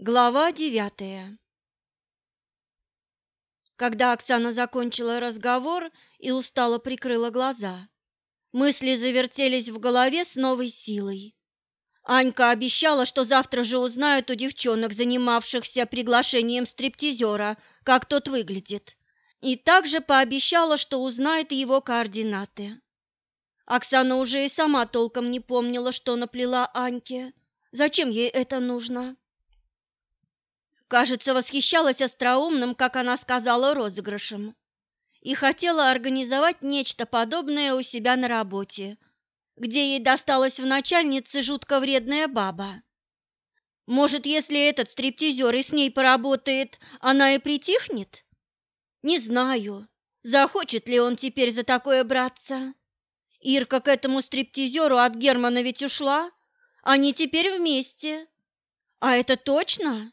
Глава девятая Когда Оксана закончила разговор и устало прикрыла глаза, мысли завертелись в голове с новой силой. Анька обещала, что завтра же узнают у девчонок, занимавшихся приглашением стриптизера, как тот выглядит, и также пообещала, что узнает его координаты. Оксана уже и сама толком не помнила, что наплела Аньке. Зачем ей это нужно? Кажется, восхищалась остроумным, как она сказала, розыгрышем. И хотела организовать нечто подобное у себя на работе, где ей досталась в начальнице жутко вредная баба. Может, если этот стриптизер и с ней поработает, она и притихнет? Не знаю, захочет ли он теперь за такое браться. Ирка к этому стриптизеру от Германа ведь ушла, они теперь вместе. А это точно?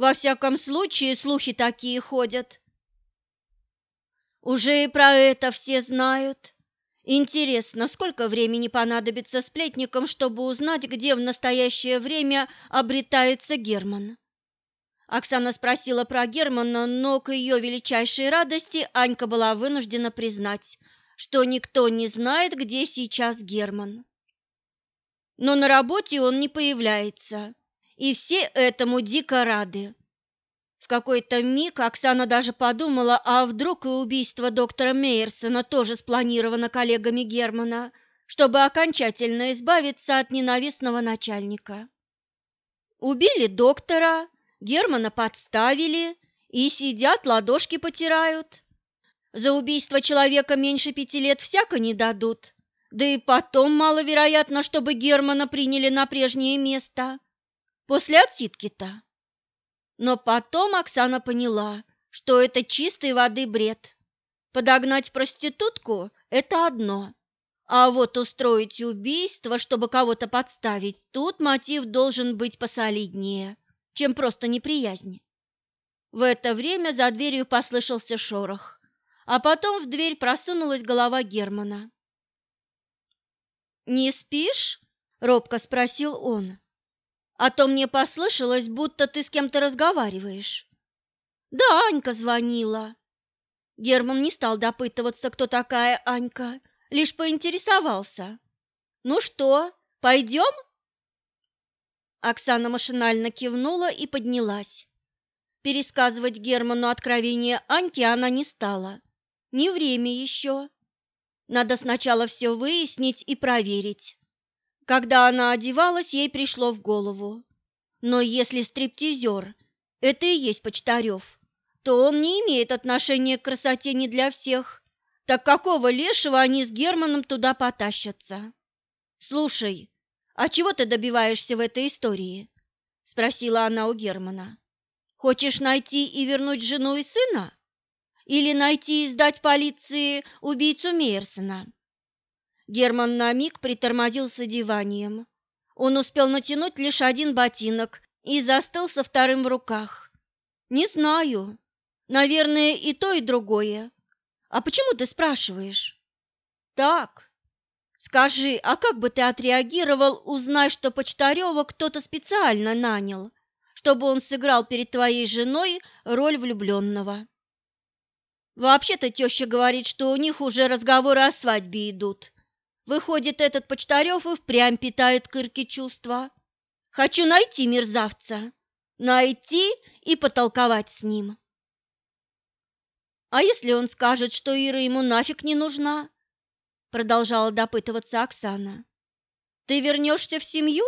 Во всяком случае, слухи такие ходят. Уже и про это все знают. Интересно, сколько времени понадобится сплетникам, чтобы узнать, где в настоящее время обретается Герман? Оксана спросила про Германа, но к ее величайшей радости Анька была вынуждена признать, что никто не знает, где сейчас Герман. Но на работе он не появляется, и все этому дико рады. В какой-то миг Оксана даже подумала, а вдруг и убийство доктора Мейерсона тоже спланировано коллегами Германа, чтобы окончательно избавиться от ненавистного начальника. Убили доктора, Германа подставили и сидят, ладошки потирают. За убийство человека меньше пяти лет всяко не дадут, да и потом маловероятно, чтобы Германа приняли на прежнее место. После отсидки-то. Но потом Оксана поняла, что это чистой воды бред. Подогнать проститутку – это одно, а вот устроить убийство, чтобы кого-то подставить, тут мотив должен быть посолиднее, чем просто неприязнь. В это время за дверью послышался шорох, а потом в дверь просунулась голова Германа. «Не спишь?» – робко спросил он а то мне послышалось, будто ты с кем-то разговариваешь. Да, Анька звонила. Герман не стал допытываться, кто такая Анька, лишь поинтересовался. Ну что, пойдем? Оксана машинально кивнула и поднялась. Пересказывать Герману откровение Аньки она не стала. Не время еще. Надо сначала все выяснить и проверить. Когда она одевалась, ей пришло в голову. Но если стриптизер – это и есть Почтарев, то он не имеет отношения к красоте не для всех. Так какого лешего они с Германом туда потащатся? «Слушай, а чего ты добиваешься в этой истории?» – спросила она у Германа. «Хочешь найти и вернуть жену и сына? Или найти и сдать полиции убийцу Мейерсона?» Герман на миг притормозил с одеванием. Он успел натянуть лишь один ботинок и застыл со вторым в руках. «Не знаю. Наверное, и то, и другое. А почему ты спрашиваешь?» «Так. Скажи, а как бы ты отреагировал, узнай, что Почтарева кто-то специально нанял, чтобы он сыграл перед твоей женой роль влюбленного?» «Вообще-то теща говорит, что у них уже разговоры о свадьбе идут», Выходит, этот Почтарев и впрямь питает к Ирке чувства. Хочу найти мерзавца, найти и потолковать с ним. А если он скажет, что Ира ему нафиг не нужна? Продолжала допытываться Оксана. Ты вернешься в семью?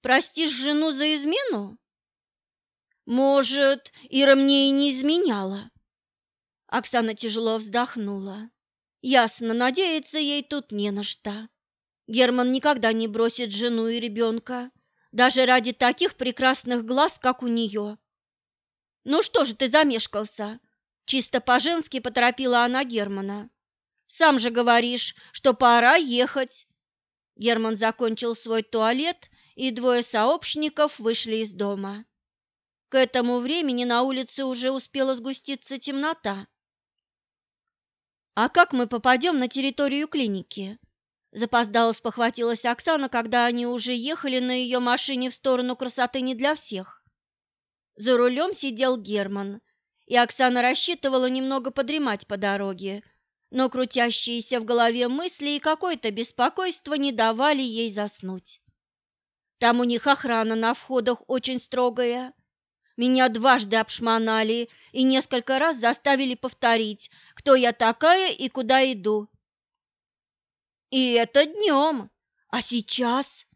Простишь жену за измену? Может, Ира мне и не изменяла. Оксана тяжело вздохнула. Ясно, надеяться ей тут не на что. Герман никогда не бросит жену и ребенка, даже ради таких прекрасных глаз, как у нее. «Ну что же ты замешкался?» Чисто по-женски поторопила она Германа. «Сам же говоришь, что пора ехать». Герман закончил свой туалет, и двое сообщников вышли из дома. К этому времени на улице уже успела сгуститься темнота. «А как мы попадем на территорию клиники?» Запоздало спохватилась Оксана, когда они уже ехали на ее машине в сторону красоты не для всех. За рулем сидел Герман, и Оксана рассчитывала немного подремать по дороге, но крутящиеся в голове мысли и какое-то беспокойство не давали ей заснуть. Там у них охрана на входах очень строгая. Меня дважды обшмонали и несколько раз заставили повторить, кто я такая и куда иду. И это днем, а сейчас?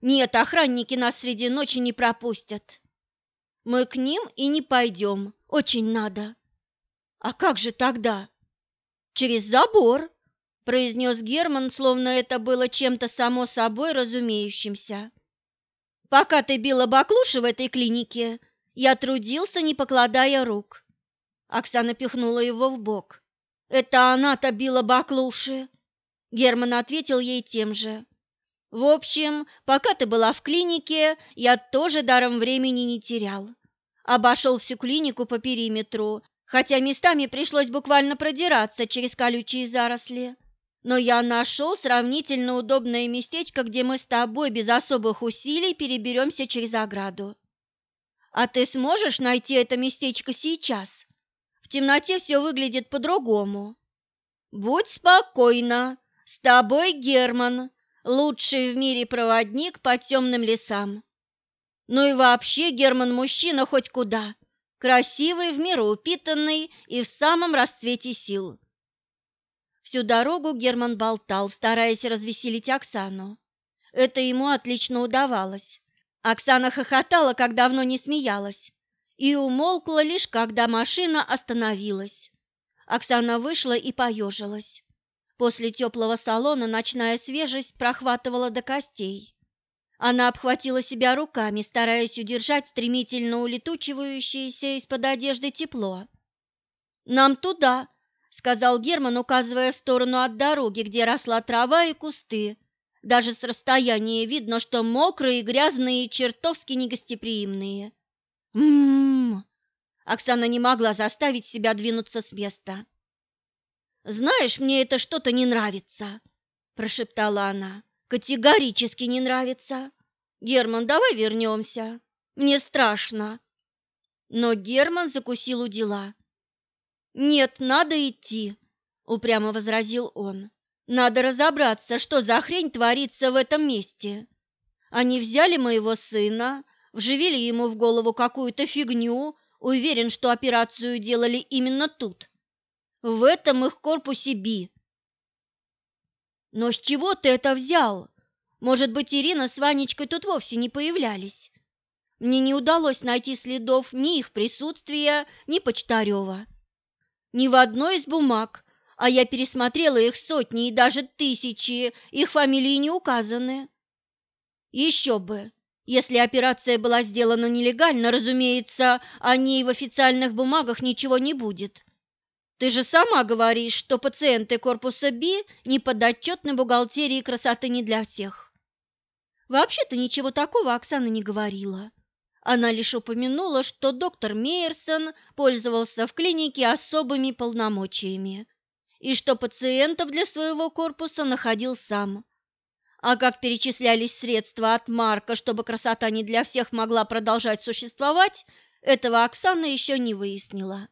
Нет, охранники нас среди ночи не пропустят. Мы к ним и не пойдем, очень надо. А как же тогда? Через забор, произнес Герман, словно это было чем-то само собой разумеющимся. Пока ты била баклуши в этой клинике, я трудился, не покладая рук. Оксана пихнула его в бок. Это она-то била баклуши. Герман ответил ей тем же. В общем, пока ты была в клинике, я тоже даром времени не терял. Обошел всю клинику по периметру, хотя местами пришлось буквально продираться через колючие заросли. Но я нашел сравнительно удобное местечко, где мы с тобой без особых усилий переберемся через ограду. А ты сможешь найти это местечко сейчас? В темноте все выглядит по-другому. Будь спокойна, с тобой Герман, лучший в мире проводник по темным лесам. Ну и вообще Герман мужчина хоть куда, красивый, в меру упитанный и в самом расцвете сил. Всю дорогу Герман болтал, стараясь развеселить Оксану. Это ему отлично удавалось. Оксана хохотала, как давно не смеялась, и умолкла лишь, когда машина остановилась. Оксана вышла и поежилась. После теплого салона ночная свежесть прохватывала до костей. Она обхватила себя руками, стараясь удержать стремительно улетучивающееся из-под одежды тепло. «Нам туда», — сказал Герман, указывая в сторону от дороги, где росла трава и кусты. Даже с расстояния видно, что мокрые, грязные и чертовски негостеприимные. «М-м-м!» Оксана не могла заставить себя двинуться с места. «Знаешь, мне это что-то не нравится», – прошептала она. «Категорически не нравится. Герман, давай вернемся. Мне страшно». Но Герман закусил у дела. «Нет, надо идти», – упрямо возразил он. «Надо разобраться, что за хрень творится в этом месте. Они взяли моего сына, вживили ему в голову какую-то фигню, уверен, что операцию делали именно тут. В этом их корпусе Би. Но с чего ты это взял? Может быть, Ирина с Ванечкой тут вовсе не появлялись? Мне не удалось найти следов ни их присутствия, ни Почтарева. Ни в одной из бумаг, а я пересмотрела их сотни и даже тысячи, их фамилии не указаны. Еще бы, если операция была сделана нелегально, разумеется, о ней в официальных бумагах ничего не будет. Ты же сама говоришь, что пациенты корпуса Би не подотчетны бухгалтерии красоты не для всех. Вообще-то ничего такого Оксана не говорила. Она лишь упомянула, что доктор Мейерсон пользовался в клинике особыми полномочиями и что пациентов для своего корпуса находил сам. А как перечислялись средства от Марка, чтобы красота не для всех могла продолжать существовать, этого Оксана еще не выяснила.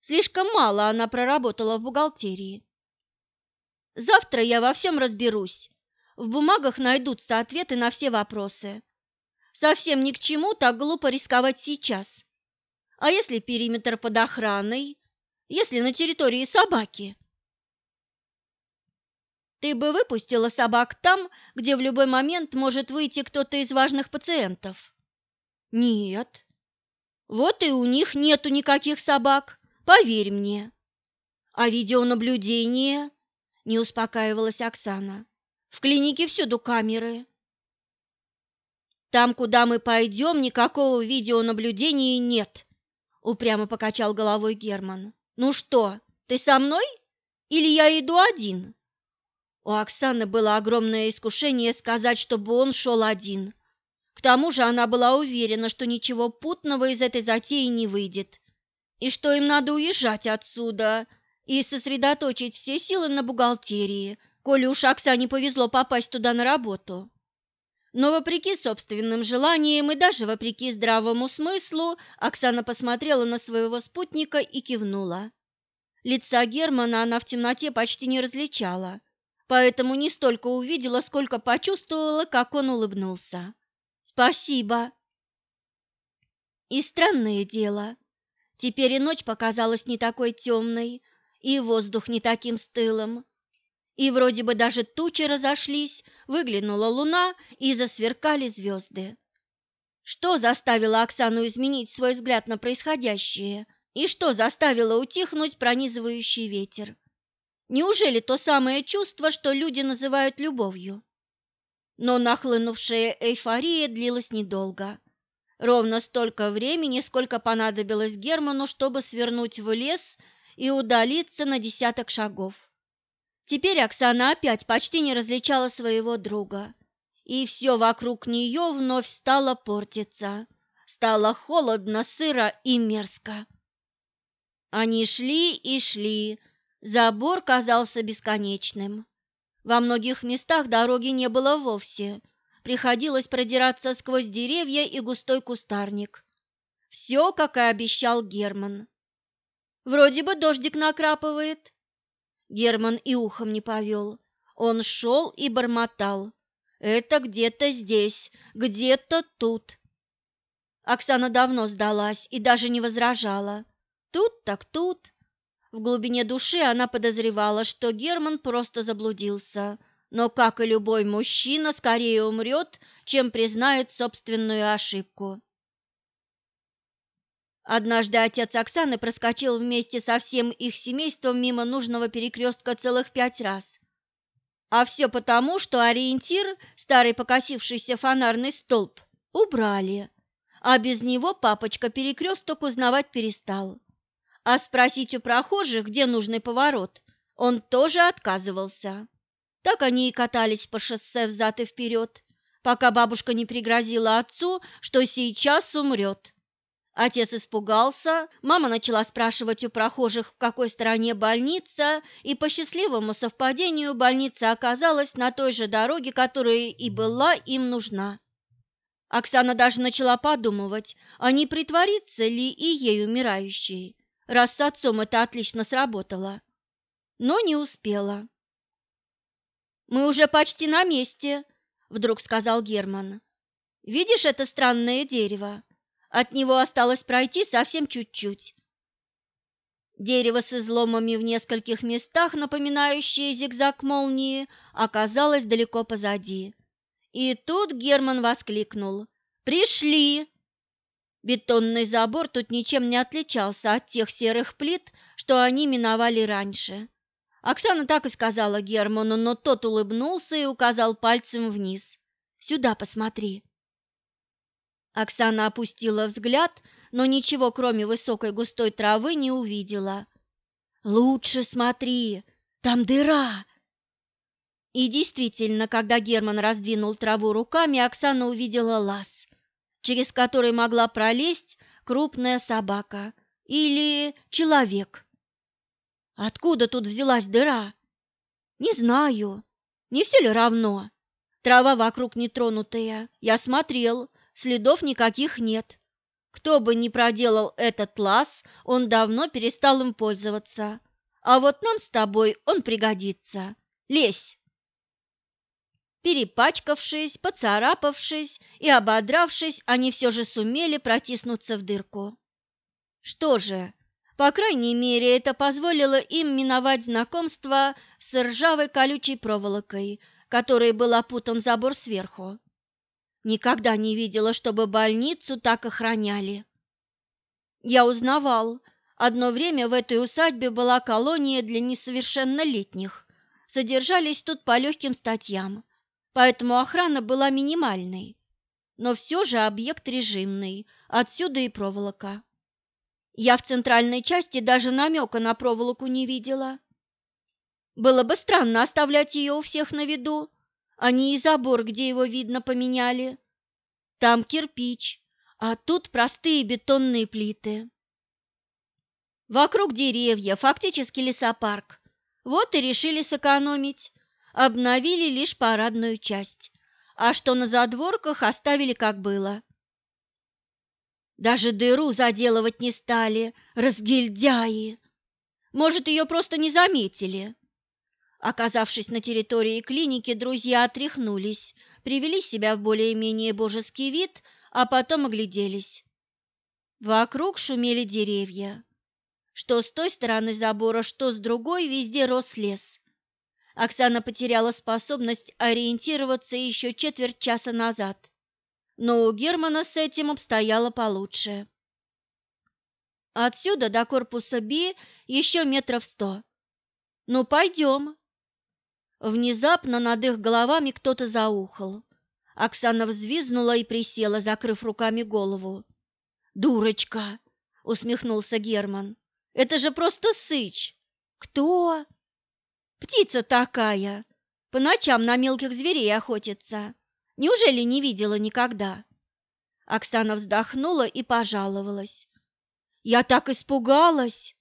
Слишком мало она проработала в бухгалтерии. Завтра я во всем разберусь. В бумагах найдутся ответы на все вопросы. Совсем ни к чему так глупо рисковать сейчас. А если периметр под охраной? Если на территории собаки? Ты бы выпустила собак там, где в любой момент может выйти кто-то из важных пациентов? Нет. Вот и у них нету никаких собак. Поверь мне. А видеонаблюдение? Не успокаивалась Оксана. В клинике всюду камеры. Там, куда мы пойдем, никакого видеонаблюдения нет, упрямо покачал головой Герман. Ну что, ты со мной? Или я иду один? У Оксаны было огромное искушение сказать, чтобы он шел один. К тому же она была уверена, что ничего путного из этой затеи не выйдет и что им надо уезжать отсюда и сосредоточить все силы на бухгалтерии, коли уж Оксане повезло попасть туда на работу. Но вопреки собственным желаниям и даже вопреки здравому смыслу, Оксана посмотрела на своего спутника и кивнула. Лица Германа она в темноте почти не различала, поэтому не столько увидела, сколько почувствовала, как он улыбнулся. «Спасибо!» И странное дело, теперь и ночь показалась не такой темной, и воздух не таким стылым. И вроде бы даже тучи разошлись, выглянула луна и засверкали звезды. Что заставило Оксану изменить свой взгляд на происходящее? И что заставило утихнуть пронизывающий ветер? Неужели то самое чувство, что люди называют любовью? Но нахлынувшая эйфория длилась недолго. Ровно столько времени, сколько понадобилось Герману, чтобы свернуть в лес и удалиться на десяток шагов. Теперь Оксана опять почти не различала своего друга, и все вокруг нее вновь стало портиться. Стало холодно, сыро и мерзко. Они шли и шли, забор казался бесконечным. Во многих местах дороги не было вовсе, приходилось продираться сквозь деревья и густой кустарник. Все, как и обещал Герман. Вроде бы дождик накрапывает. Герман и ухом не повел. Он шел и бормотал. Это где-то здесь, где-то тут. Оксана давно сдалась и даже не возражала. Тут так тут. В глубине души она подозревала, что Герман просто заблудился, но, как и любой мужчина, скорее умрет, чем признает собственную ошибку. Однажды отец Оксаны проскочил вместе со всем их семейством мимо нужного перекрестка целых пять раз. А все потому, что ориентир, старый покосившийся фонарный столб, убрали, а без него папочка перекресток узнавать перестал. А спросить у прохожих, где нужный поворот, он тоже отказывался. Так они и катались по шоссе взад и вперед, пока бабушка не пригрозила отцу, что сейчас умрет. Отец испугался, мама начала спрашивать у прохожих, в какой стороне больница, и по счастливому совпадению больница оказалась на той же дороге, которая и была им нужна. Оксана даже начала подумывать, а не притвориться ли и ей умирающей, раз с отцом это отлично сработало. Но не успела. «Мы уже почти на месте», — вдруг сказал Герман. «Видишь это странное дерево? От него осталось пройти совсем чуть-чуть. Дерево с изломами в нескольких местах, напоминающее зигзаг молнии, оказалось далеко позади. И тут Герман воскликнул. «Пришли!» Бетонный забор тут ничем не отличался от тех серых плит, что они миновали раньше. Оксана так и сказала Герману, но тот улыбнулся и указал пальцем вниз. «Сюда посмотри». Оксана опустила взгляд, но ничего, кроме высокой густой травы, не увидела. «Лучше смотри, там дыра!» И действительно, когда Герман раздвинул траву руками, Оксана увидела лаз, через который могла пролезть крупная собака или человек. Откуда тут взялась дыра? Не знаю. Не все ли равно? Трава вокруг нетронутая. Я смотрел, следов никаких нет. Кто бы ни проделал этот лаз, он давно перестал им пользоваться. А вот нам с тобой он пригодится. Лезь!» Перепачкавшись, поцарапавшись и ободравшись, они все же сумели протиснуться в дырку. Что же, по крайней мере, это позволило им миновать знакомство с ржавой колючей проволокой, которой был опутан забор сверху. Никогда не видела, чтобы больницу так охраняли. Я узнавал, одно время в этой усадьбе была колония для несовершеннолетних. Содержались тут по легким статьям, поэтому охрана была минимальной. Но все же объект режимный, отсюда и проволока. Я в центральной части даже намека на проволоку не видела. Было бы странно оставлять ее у всех на виду, они и забор, где его видно, поменяли. Там кирпич, а тут простые бетонные плиты. Вокруг деревья, фактически лесопарк. Вот и решили сэкономить. Обновили лишь парадную часть. а что на задворках оставили как было. Даже дыру заделывать не стали, разгильдяи. Может, ее просто не заметили. Оказавшись на территории клиники, друзья отряхнулись, привели себя в более-менее божеский вид, а потом огляделись. Вокруг шумели деревья. Что с той стороны забора, что с другой, везде рос лес. Оксана потеряла способность ориентироваться еще четверть часа назад, но у Германа с этим обстояло получше. Отсюда до корпуса Би еще метров сто. «Ну, пойдем!» Внезапно над их головами кто-то заухал. Оксана взвизнула и присела, закрыв руками голову. «Дурочка!» — усмехнулся Герман. Это же просто сыч. Кто? Птица такая. По ночам на мелких зверей охотится. Неужели не видела никогда? Оксана вздохнула и пожаловалась. Я так испугалась.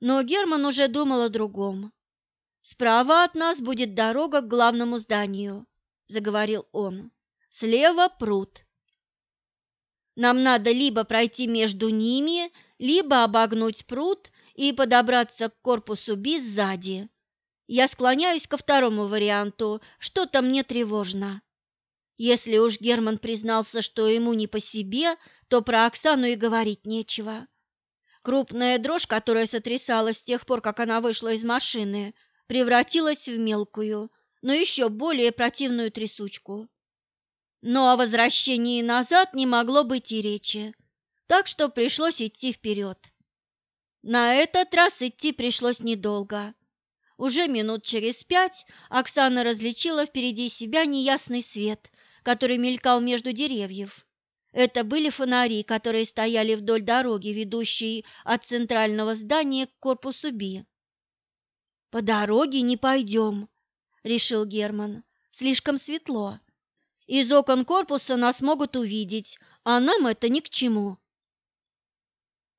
Но Герман уже думал о другом. Справа от нас будет дорога к главному зданию, заговорил он. Слева пруд. Нам надо либо пройти между ними, либо обогнуть пруд и подобраться к корпусу Би сзади. Я склоняюсь ко второму варианту, что-то мне тревожно. Если уж Герман признался, что ему не по себе, то про Оксану и говорить нечего. Крупная дрожь, которая сотрясалась с тех пор, как она вышла из машины, превратилась в мелкую, но еще более противную трясучку. Но о возвращении назад не могло быть и речи так что пришлось идти вперед. На этот раз идти пришлось недолго. Уже минут через пять Оксана различила впереди себя неясный свет, который мелькал между деревьев. Это были фонари, которые стояли вдоль дороги, ведущей от центрального здания к корпусу Би. «По дороге не пойдем», — решил Герман. «Слишком светло. Из окон корпуса нас могут увидеть, а нам это ни к чему».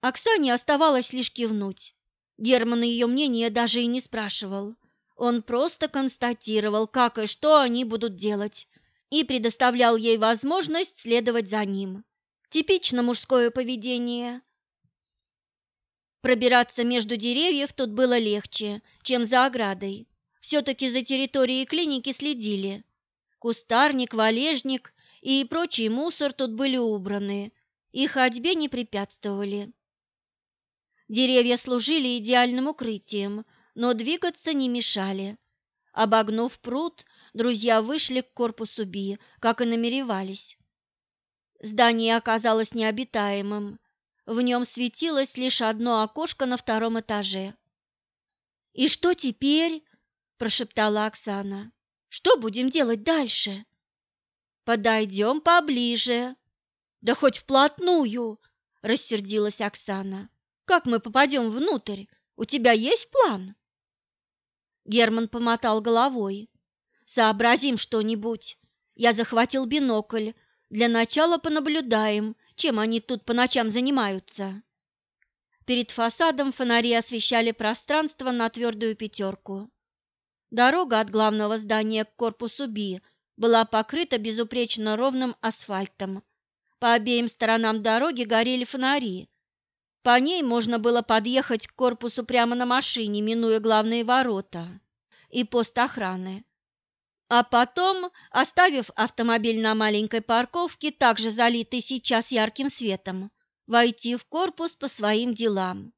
Оксане оставалось лишь кивнуть. Герман ее мнение даже и не спрашивал. Он просто констатировал, как и что они будут делать, и предоставлял ей возможность следовать за ним. Типично мужское поведение. Пробираться между деревьев тут было легче, чем за оградой. Все-таки за территорией клиники следили. Кустарник, валежник и прочий мусор тут были убраны, и ходьбе не препятствовали. Деревья служили идеальным укрытием, но двигаться не мешали. Обогнув пруд, друзья вышли к корпусу Би, как и намеревались. Здание оказалось необитаемым. В нем светилось лишь одно окошко на втором этаже. «И что теперь?» – прошептала Оксана. «Что будем делать дальше?» «Подойдем поближе». «Да хоть вплотную!» – рассердилась Оксана. Как мы попадем внутрь? У тебя есть план?» Герман помотал головой. «Сообразим что-нибудь. Я захватил бинокль. Для начала понаблюдаем, чем они тут по ночам занимаются». Перед фасадом фонари освещали пространство на твердую пятерку. Дорога от главного здания к корпусу Би была покрыта безупречно ровным асфальтом. По обеим сторонам дороги горели фонари, по ней можно было подъехать к корпусу прямо на машине, минуя главные ворота и пост охраны. А потом, оставив автомобиль на маленькой парковке, также залитый сейчас ярким светом, войти в корпус по своим делам.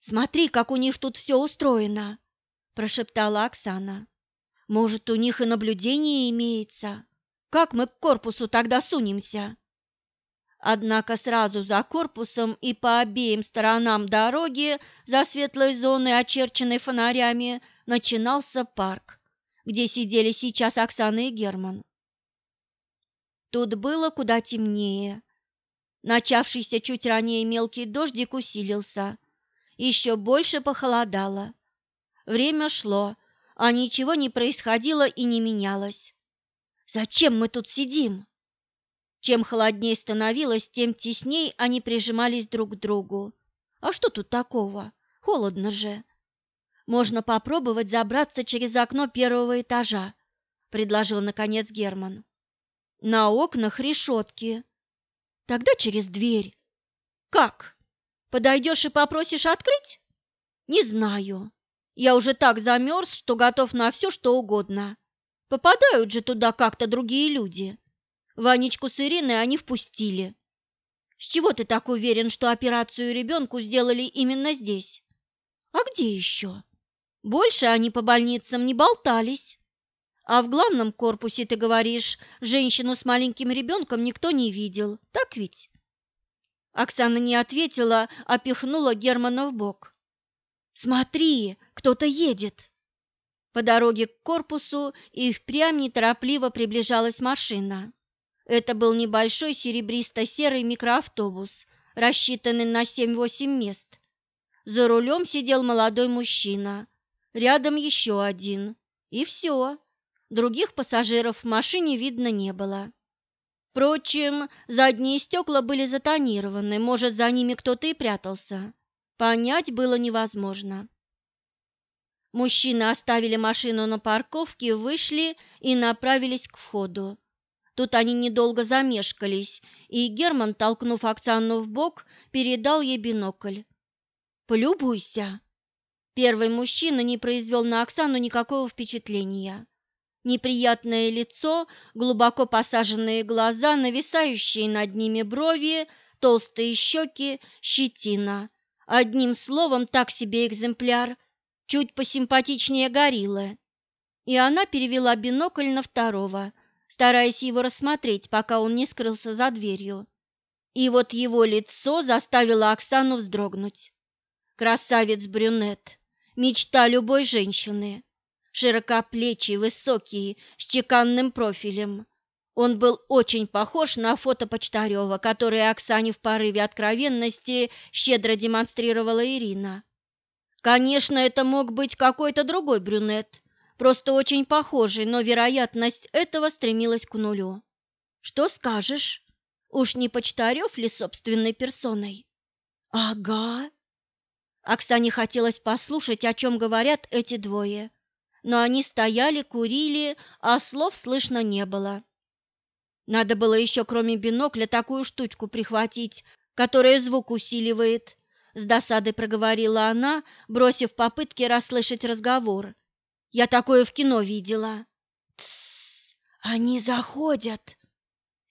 «Смотри, как у них тут все устроено!» – прошептала Оксана. «Может, у них и наблюдение имеется? Как мы к корпусу тогда сунемся?» Однако сразу за корпусом и по обеим сторонам дороги, за светлой зоной, очерченной фонарями, начинался парк, где сидели сейчас Оксана и Герман. Тут было куда темнее. Начавшийся чуть ранее мелкий дождик усилился, еще больше похолодало. Время шло, а ничего не происходило и не менялось. «Зачем мы тут сидим?» Чем холоднее становилось, тем тесней они прижимались друг к другу. А что тут такого? Холодно же. Можно попробовать забраться через окно первого этажа, предложил наконец Герман. На окнах решетки. Тогда через дверь. Как? Подойдешь и попросишь открыть? Не знаю. Я уже так замерз, что готов на все, что угодно. Попадают же туда как-то другие люди. Ванечку с Ириной они впустили. С чего ты так уверен, что операцию ребенку сделали именно здесь? А где еще? Больше они по больницам не болтались. А в главном корпусе, ты говоришь, женщину с маленьким ребенком никто не видел, так ведь? Оксана не ответила, а пихнула Германа в бок. «Смотри, кто-то едет!» По дороге к корпусу и впрямь неторопливо приближалась машина. Это был небольшой серебристо-серый микроавтобус, рассчитанный на 7-8 мест. За рулем сидел молодой мужчина, рядом еще один. И все. Других пассажиров в машине видно не было. Впрочем, задние стекла были затонированы, может, за ними кто-то и прятался. Понять было невозможно. Мужчины оставили машину на парковке, вышли и направились к входу. Тут они недолго замешкались, и Герман, толкнув Оксану в бок, передал ей бинокль. «Полюбуйся!» Первый мужчина не произвел на Оксану никакого впечатления. Неприятное лицо, глубоко посаженные глаза, нависающие над ними брови, толстые щеки, щетина. Одним словом, так себе экземпляр, чуть посимпатичнее гориллы. И она перевела бинокль на второго – стараясь его рассмотреть, пока он не скрылся за дверью. И вот его лицо заставило Оксану вздрогнуть. Красавец-брюнет, мечта любой женщины, широкоплечий, высокий, с чеканным профилем. Он был очень похож на фото Почтарева, которое Оксане в порыве откровенности щедро демонстрировала Ирина. Конечно, это мог быть какой-то другой брюнет, просто очень похожий, но вероятность этого стремилась к нулю. Что скажешь? Уж не Почтарев ли собственной персоной? Ага. Оксане хотелось послушать, о чем говорят эти двое, но они стояли, курили, а слов слышно не было. Надо было еще кроме бинокля такую штучку прихватить, которая звук усиливает, с досадой проговорила она, бросив попытки расслышать разговор я такое в кино видела. Тссс, они заходят.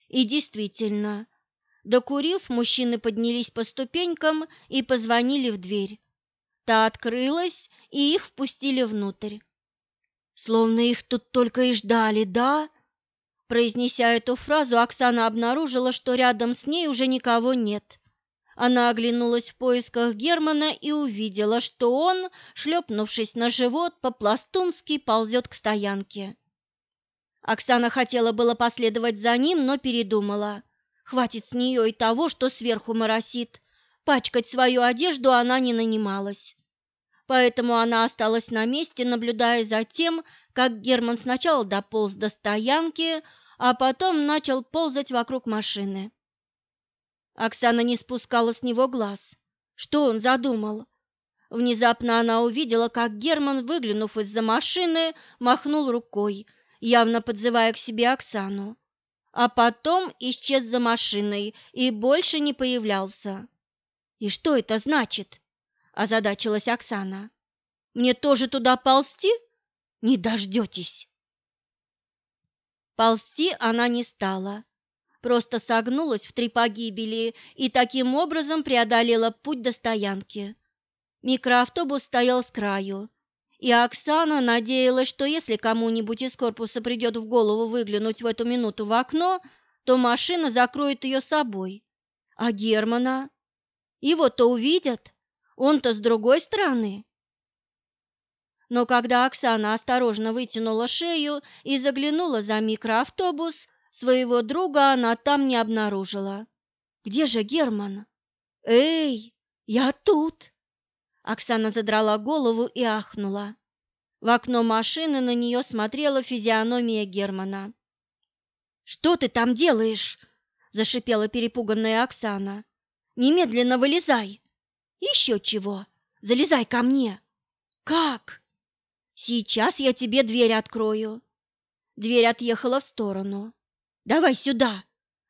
И действительно, докурив, мужчины поднялись по ступенькам и позвонили в дверь. Та открылась, и их впустили внутрь. Словно их тут только и ждали, да? Произнеся эту фразу, Оксана обнаружила, что рядом с ней уже никого нет. Она оглянулась в поисках Германа и увидела, что он, шлепнувшись на живот, по-пластунски ползет к стоянке. Оксана хотела было последовать за ним, но передумала. Хватит с нее и того, что сверху моросит. Пачкать свою одежду она не нанималась. Поэтому она осталась на месте, наблюдая за тем, как Герман сначала дополз до стоянки, а потом начал ползать вокруг машины. Оксана не спускала с него глаз. Что он задумал? Внезапно она увидела, как Герман, выглянув из-за машины, махнул рукой, явно подзывая к себе Оксану. А потом исчез за машиной и больше не появлялся. «И что это значит?» – озадачилась Оксана. «Мне тоже туда ползти? Не дождетесь!» Ползти она не стала просто согнулась в три погибели и таким образом преодолела путь до стоянки. Микроавтобус стоял с краю, и Оксана надеялась, что если кому-нибудь из корпуса придет в голову выглянуть в эту минуту в окно, то машина закроет ее собой. А Германа? Его-то увидят, он-то с другой стороны. Но когда Оксана осторожно вытянула шею и заглянула за микроавтобус, Своего друга она там не обнаружила. Где же Герман? Эй, я тут! Оксана задрала голову и ахнула. В окно машины на нее смотрела физиономия Германа. «Что ты там делаешь?» – зашипела перепуганная Оксана. «Немедленно вылезай!» «Еще чего! Залезай ко мне!» «Как?» «Сейчас я тебе дверь открою!» Дверь отъехала в сторону. Давай сюда,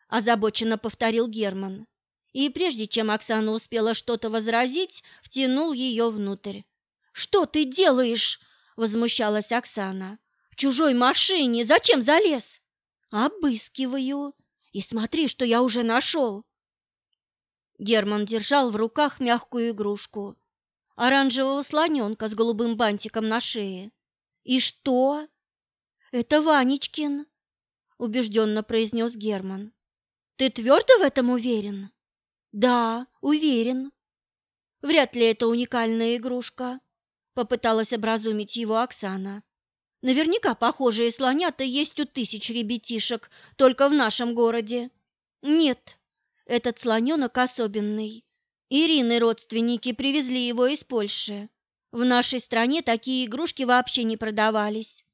озабоченно повторил Герман. И прежде чем Оксана успела что-то возразить, втянул ее внутрь. Что ты делаешь? возмущалась Оксана. В чужой машине зачем залез? Обыскиваю. И смотри, что я уже нашел. Герман держал в руках мягкую игрушку, оранжевого слоненка с голубым бантиком на шее. «И что?» «Это Ванечкин», — убежденно произнес Герман. «Ты твердо в этом уверен?» «Да, уверен». «Вряд ли это уникальная игрушка», — попыталась образумить его Оксана. «Наверняка похожие слонята есть у тысяч ребятишек только в нашем городе». «Нет, этот слоненок особенный. Ирины родственники привезли его из Польши. В нашей стране такие игрушки вообще не продавались.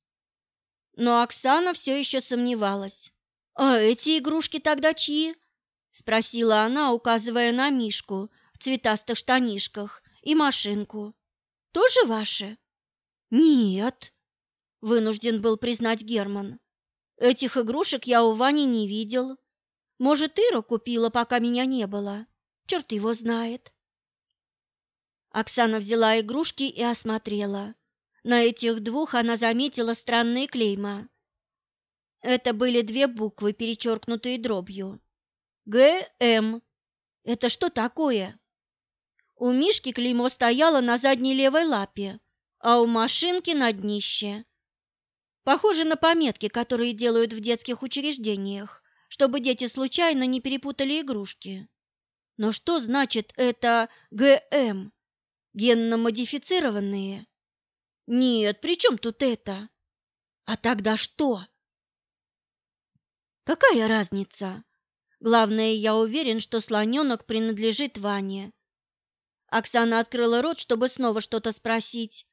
Но Оксана все еще сомневалась. «А эти игрушки тогда чьи?» – спросила она, указывая на Мишку в цветастых штанишках и машинку. «Тоже ваши?» «Нет», – вынужден был признать Герман. «Этих игрушек я у Вани не видел. Может, Ира купила, пока меня не было. Черт его знает. Оксана взяла игрушки и осмотрела. На этих двух она заметила странные клейма. Это были две буквы, перечеркнутые дробью. ГМ. Это что такое? У Мишки клеймо стояло на задней левой лапе, а у машинки на днище. Похоже на пометки, которые делают в детских учреждениях чтобы дети случайно не перепутали игрушки. Но что значит это ГМ? Генно-модифицированные? Нет, при чем тут это? А тогда что? Какая разница? Главное, я уверен, что слоненок принадлежит Ване. Оксана открыла рот, чтобы снова что-то спросить.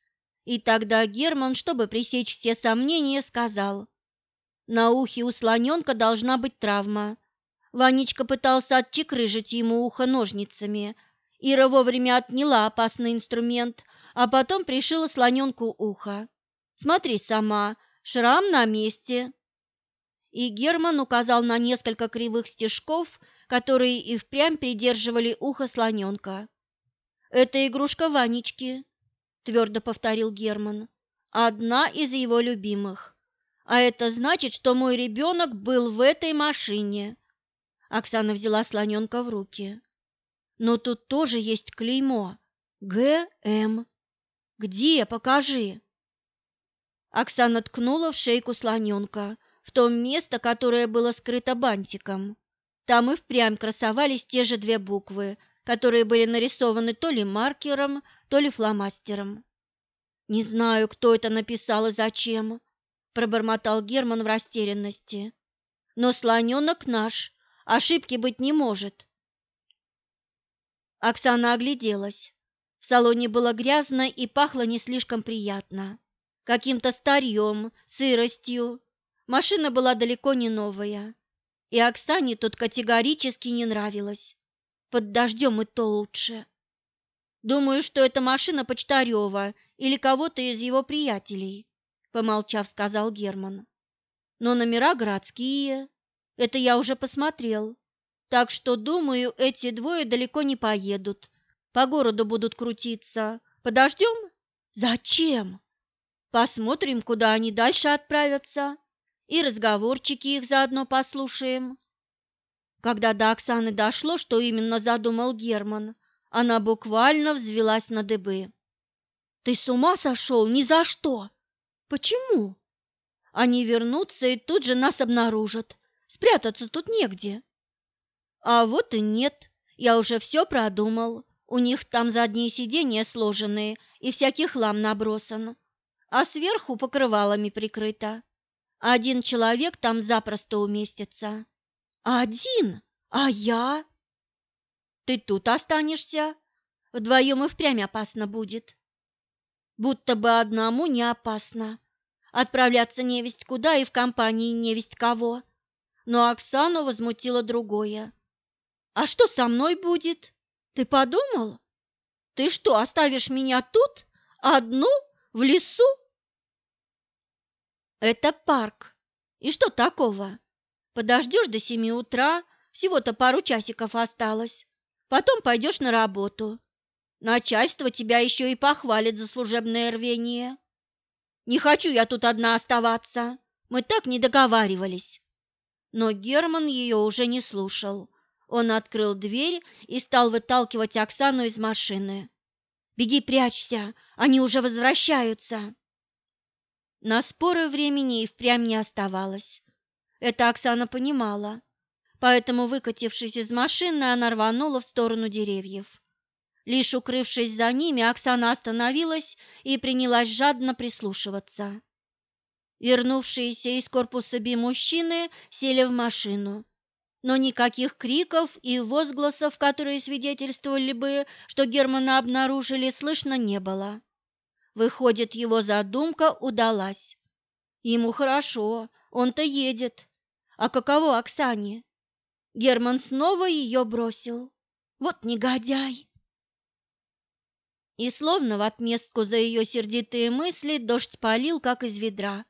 И тогда Герман, чтобы пресечь все сомнения, сказал. На ухе у слоненка должна быть травма. Ванечка пытался отчекрыжить ему ухо ножницами. Ира вовремя отняла опасный инструмент, а потом пришила слоненку ухо. Смотри сама, шрам на месте. И Герман указал на несколько кривых стежков, которые и впрямь придерживали ухо слоненка. «Это игрушка Ванечки», — твердо повторил Герман. «Одна из его любимых». А это значит, что мой ребенок был в этой машине. Оксана взяла слоненка в руки. Но тут тоже есть клеймо. ГМ. Где? Покажи. Оксана ткнула в шейку слоненка, в то место, которое было скрыто бантиком. Там и впрямь красовались те же две буквы, которые были нарисованы то ли маркером, то ли фломастером. Не знаю, кто это написал и зачем, пробормотал Герман в растерянности. Но слоненок наш, ошибки быть не может. Оксана огляделась. Салоне было грязно и пахло не слишком приятно. Каким-то старьем, сыростью. Машина была далеко не новая. И Оксане тут категорически не нравилось. Под дождем и то лучше. Думаю, что это машина Почтарева или кого-то из его приятелей помолчав, сказал Герман. Но номера городские. Это я уже посмотрел. Так что, думаю, эти двое далеко не поедут. По городу будут крутиться. Подождем? Зачем? Посмотрим, куда они дальше отправятся. И разговорчики их заодно послушаем. Когда до Оксаны дошло, что именно задумал Герман, она буквально взвелась на дыбы. «Ты с ума сошел? Ни за что! Почему? Они вернутся и тут же нас обнаружат. Спрятаться тут негде. А вот и нет. Я уже все продумал. У них там задние сиденья сложенные и всякий хлам набросан. А сверху покрывалами прикрыто. Один человек там запросто уместится. Один? А я? Ты тут останешься? Вдвоем и впрямь опасно будет будто бы одному не опасно. Отправляться невесть куда и в компании невесть кого. Но Оксану возмутило другое. «А что со мной будет? Ты подумал? Ты что, оставишь меня тут, одну, в лесу?» «Это парк. И что такого? Подождешь до семи утра, всего-то пару часиков осталось. Потом пойдешь на работу. Начальство тебя еще и похвалит за служебное рвение. Не хочу я тут одна оставаться. Мы так не договаривались. Но Герман ее уже не слушал. Он открыл дверь и стал выталкивать Оксану из машины. «Беги, прячься, они уже возвращаются!» На споры времени и впрямь не оставалось. Это Оксана понимала, поэтому, выкатившись из машины, она рванула в сторону деревьев. Лишь укрывшись за ними, Оксана остановилась и принялась жадно прислушиваться. Вернувшиеся из корпуса Би мужчины сели в машину, но никаких криков и возгласов, которые свидетельствовали бы, что Германа обнаружили, слышно не было. Выходит, его задумка удалась. Ему хорошо, он-то едет. А каково Оксане? Герман снова ее бросил. Вот негодяй! И словно в отместку за ее сердитые мысли дождь полил, как из ведра.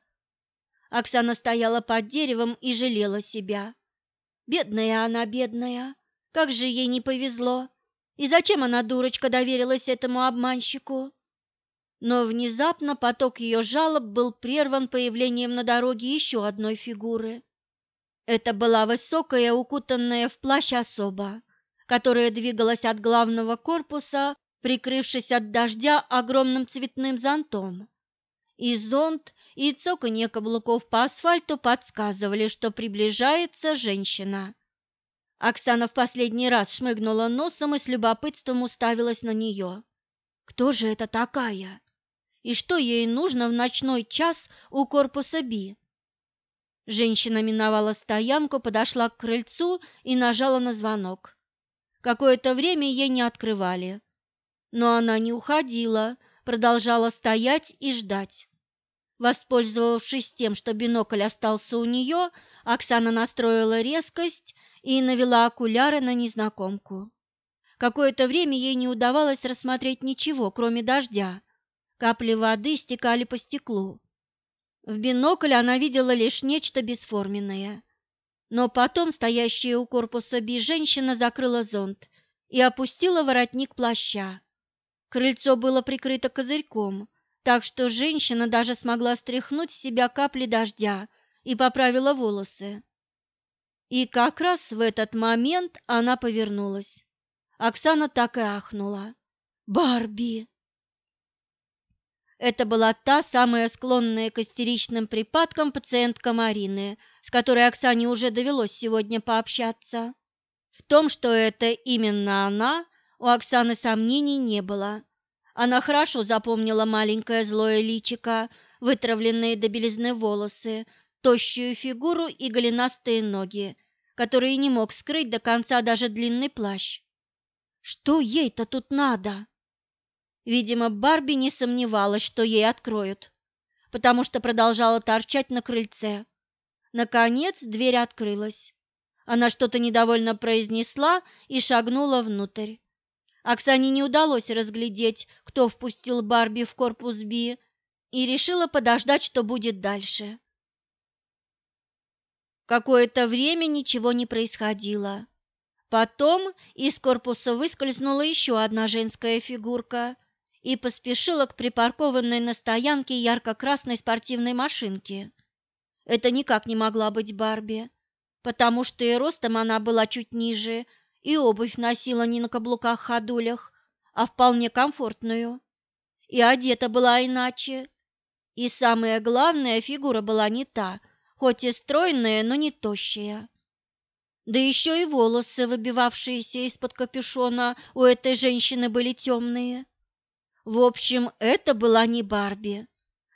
Оксана стояла под деревом и жалела себя. Бедная она, бедная, как же ей не повезло. И зачем она, дурочка, доверилась этому обманщику? Но внезапно поток ее жалоб был прерван появлением на дороге еще одной фигуры. Это была высокая, укутанная в плащ особа, которая двигалась от главного корпуса, прикрывшись от дождя огромным цветным зонтом. И зонт, и цоканье каблуков по асфальту подсказывали, что приближается женщина. Оксана в последний раз шмыгнула носом и с любопытством уставилась на нее. Кто же это такая? и что ей нужно в ночной час у корпуса Би. Женщина миновала стоянку, подошла к крыльцу и нажала на звонок. Какое-то время ей не открывали, но она не уходила, продолжала стоять и ждать. Воспользовавшись тем, что бинокль остался у нее, Оксана настроила резкость и навела окуляры на незнакомку. Какое-то время ей не удавалось рассмотреть ничего, кроме дождя, Капли воды стекали по стеклу. В бинокль она видела лишь нечто бесформенное. Но потом стоящая у корпуса Би женщина закрыла зонт и опустила воротник плаща. Крыльцо было прикрыто козырьком, так что женщина даже смогла стряхнуть с себя капли дождя и поправила волосы. И как раз в этот момент она повернулась. Оксана так и ахнула. «Барби!» Это была та самая склонная к истеричным припадкам пациентка Марины, с которой Оксане уже довелось сегодня пообщаться. В том, что это именно она, у Оксаны сомнений не было. Она хорошо запомнила маленькое злое личико, вытравленные до белизны волосы, тощую фигуру и голенастые ноги, которые не мог скрыть до конца даже длинный плащ. Что ей-то тут надо? Видимо, Барби не сомневалась, что ей откроют, потому что продолжала торчать на крыльце. Наконец дверь открылась. Она что-то недовольно произнесла и шагнула внутрь. Оксане не удалось разглядеть, кто впустил Барби в корпус Би, и решила подождать, что будет дальше. Какое-то время ничего не происходило. Потом из корпуса выскользнула еще одна женская фигурка – и поспешила к припаркованной на стоянке ярко-красной спортивной машинке. Это никак не могла быть Барби, потому что и ростом она была чуть ниже, и обувь носила не на каблуках-ходулях, а вполне комфортную. И одета была иначе. И самое главное, фигура была не та, хоть и стройная, но не тощая. Да еще и волосы, выбивавшиеся из-под капюшона, у этой женщины были темные. В общем, это была не Барби.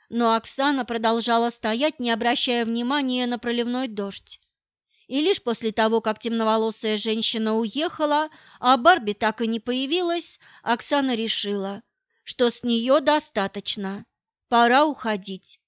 Но Оксана продолжала стоять, не обращая внимания на проливной дождь. И лишь после того, как темноволосая женщина уехала, а Барби так и не появилась, Оксана решила, что с нее достаточно, пора уходить.